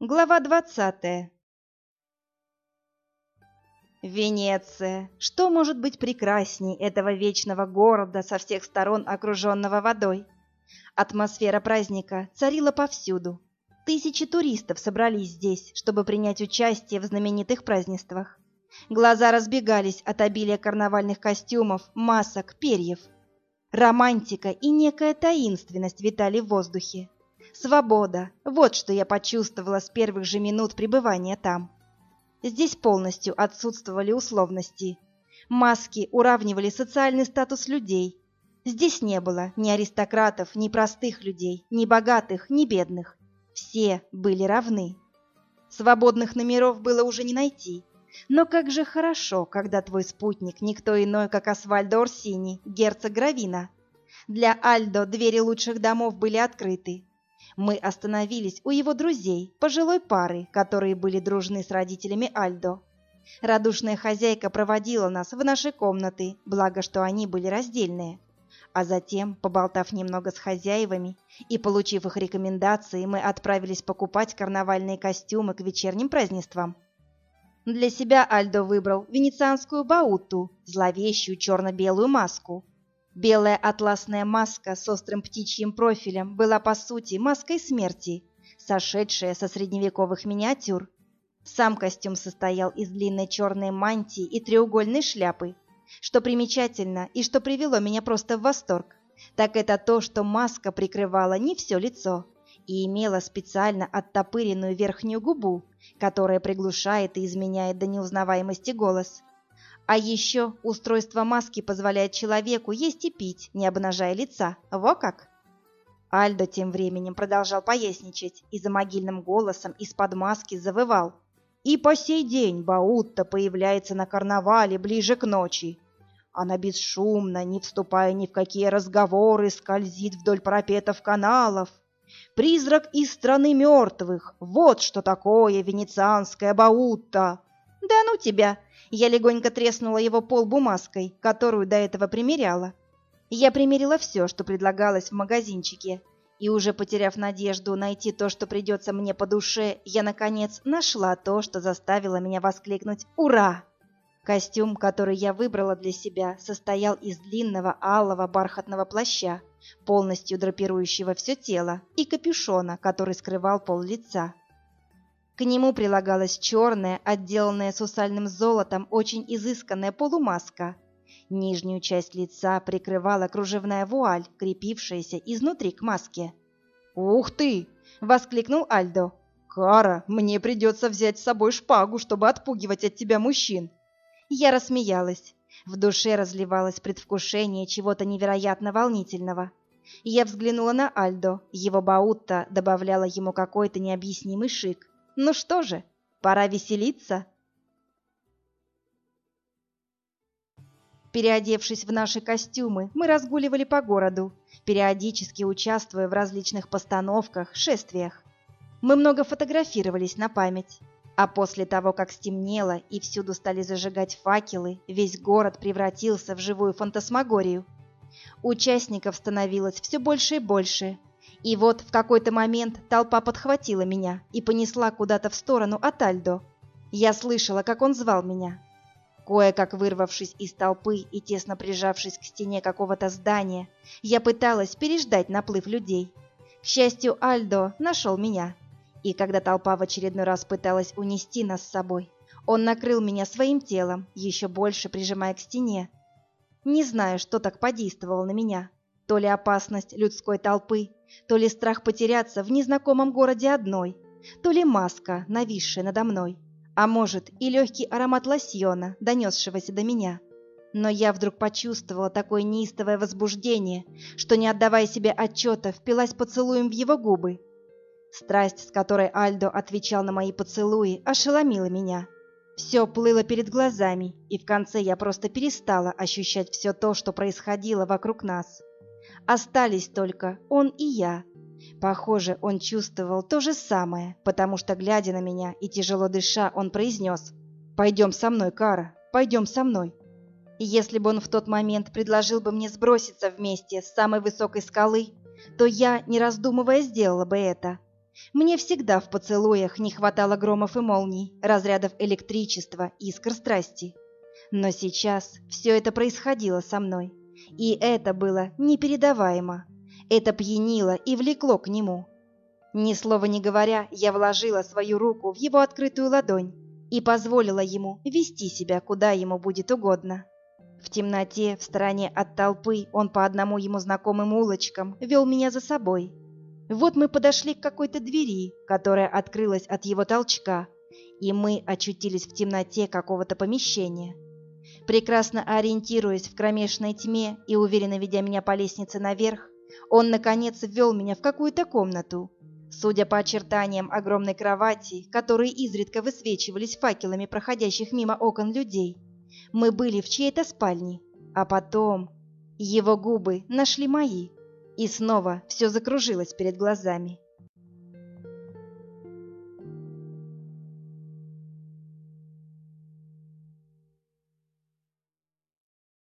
Глава двадцатая. Венеция. Что может быть прекрасней этого вечного города со всех сторон окруженного водой? Атмосфера праздника царила повсюду. Тысячи туристов собрались здесь, чтобы принять участие в знаменитых празднествах. Глаза разбегались от обилия карнавальных костюмов, масок, перьев. Романтика и некая таинственность витали в воздухе. Свобода – вот что я почувствовала с первых же минут пребывания там. Здесь полностью отсутствовали условности. Маски уравнивали социальный статус людей. Здесь не было ни аристократов, ни простых людей, ни богатых, ни бедных. Все были равны. Свободных номеров было уже не найти. Но как же хорошо, когда твой спутник никто иной, как Асвальдо Орсини, герцог Гравина. Для Альдо двери лучших домов были открыты. Мы остановились у его друзей, пожилой пары, которые были дружны с родителями Альдо. Радушная хозяйка проводила нас в наши комнаты, благо что они были раздельные. А затем, поболтав немного с хозяевами и получив их рекомендации, мы отправились покупать карнавальные костюмы к вечерним празднествам. Для себя Альдо выбрал венецианскую бауту, зловещую черно-белую маску, Белая атласная маска с острым птичьим профилем была по сути маской смерти, сошедшая со средневековых миниатюр. Сам костюм состоял из длинной черной мантии и треугольной шляпы. Что примечательно и что привело меня просто в восторг, так это то, что маска прикрывала не все лицо и имела специально оттопыренную верхнюю губу, которая приглушает и изменяет до неузнаваемости голос. А еще устройство маски позволяет человеку есть и пить, не обнажая лица. Во как! Альдо тем временем продолжал поясничать и за могильным голосом из-под маски завывал. И по сей день Баутта появляется на карнавале ближе к ночи. Она бесшумно, не вступая ни в какие разговоры, скользит вдоль парапетов каналов. Призрак из страны мертвых. Вот что такое венецианская Баутта. Да ну тебя! Я легонько треснула его пол бумажкой, которую до этого примеряла. Я примерила все, что предлагалось в магазинчике, и уже потеряв надежду найти то, что придется мне по душе, я, наконец, нашла то, что заставило меня воскликнуть «Ура!». Костюм, который я выбрала для себя, состоял из длинного алого бархатного плаща, полностью драпирующего все тело, и капюшона, который скрывал пол лица. К нему прилагалась черная, отделанная сусальным золотом, очень изысканная полумаска. Нижнюю часть лица прикрывала кружевная вуаль, крепившаяся изнутри к маске. «Ух ты!» — воскликнул Альдо. «Кара, мне придется взять с собой шпагу, чтобы отпугивать от тебя мужчин!» Я рассмеялась. В душе разливалось предвкушение чего-то невероятно волнительного. Я взглянула на Альдо. Его баутта добавляла ему какой-то необъяснимый шик. Ну что же, пора веселиться. Переодевшись в наши костюмы, мы разгуливали по городу, периодически участвуя в различных постановках, шествиях. Мы много фотографировались на память. А после того, как стемнело и всюду стали зажигать факелы, весь город превратился в живую фантасмагорию. Участников становилось все больше и больше, и вот в какой-то момент толпа подхватила меня и понесла куда-то в сторону от Альдо. Я слышала, как он звал меня. Кое-как вырвавшись из толпы и тесно прижавшись к стене какого-то здания, я пыталась переждать наплыв людей. К счастью, Альдо нашел меня. И когда толпа в очередной раз пыталась унести нас с собой, он накрыл меня своим телом, еще больше прижимая к стене. Не знаю, что так подействовало на меня. То ли опасность людской толпы, то ли страх потеряться в незнакомом городе одной, то ли маска, нависшая надо мной, а может и легкий аромат лосьона, донесшегося до меня. Но я вдруг почувствовала такое неистовое возбуждение, что, не отдавая себе отчета, впилась поцелуем в его губы. Страсть, с которой Альдо отвечал на мои поцелуи, ошеломила меня. Все плыло перед глазами, и в конце я просто перестала ощущать все то, что происходило вокруг нас. Остались только он и я. Похоже, он чувствовал то же самое, потому что, глядя на меня и тяжело дыша, он произнес «Пойдем со мной, Кара, пойдем со мной». Если бы он в тот момент предложил бы мне сброситься вместе с самой высокой скалы, то я, не раздумывая, сделала бы это. Мне всегда в поцелуях не хватало громов и молний, разрядов электричества, искр страсти. Но сейчас все это происходило со мной, и это было непередаваемо. Это пьянило и влекло к нему. Ни слова не говоря, я вложила свою руку в его открытую ладонь и позволила ему вести себя, куда ему будет угодно. В темноте, в стороне от толпы, он по одному ему знакомым улочкам вел меня за собой. Вот мы подошли к какой-то двери, которая открылась от его толчка, и мы очутились в темноте какого-то помещения. Прекрасно ориентируясь в кромешной тьме и уверенно ведя меня по лестнице наверх, он, наконец, ввел меня в какую-то комнату. Судя по очертаниям огромной кровати, которые изредка высвечивались факелами проходящих мимо окон людей, мы были в чьей-то спальне, а потом его губы нашли мои, и снова все закружилось перед глазами.